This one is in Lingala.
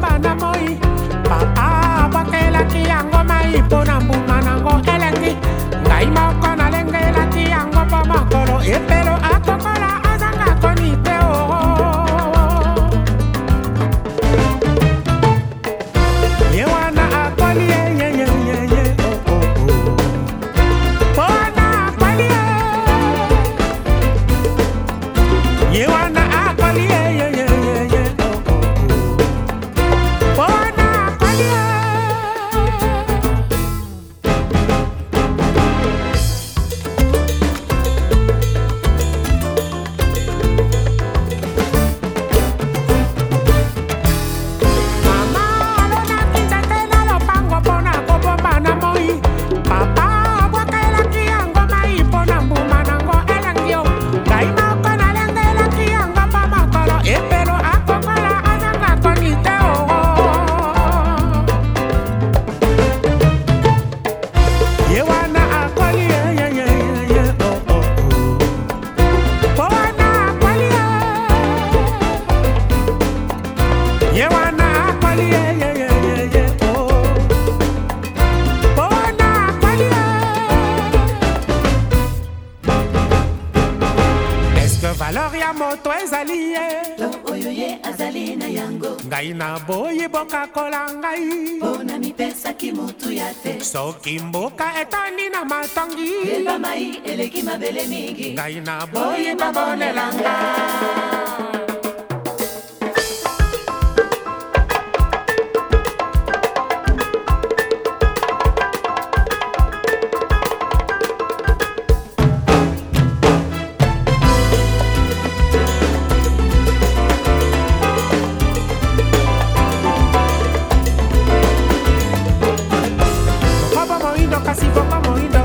I'm not. moto ezali ye to oyo ye azali na yango ngai naboyi bokakola ngai mpona mipesaki motu ya te soki mboka etandi na matongi ebamai eleki mabele mingi ngai naboyi babonelanga vamos a morir.